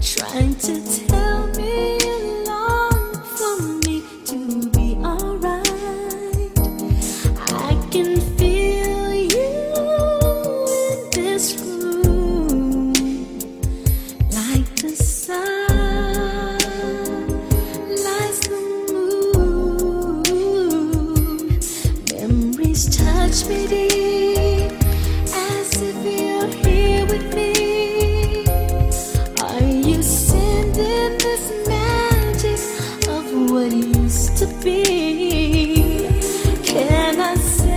trying to tell what used to be. Can I say?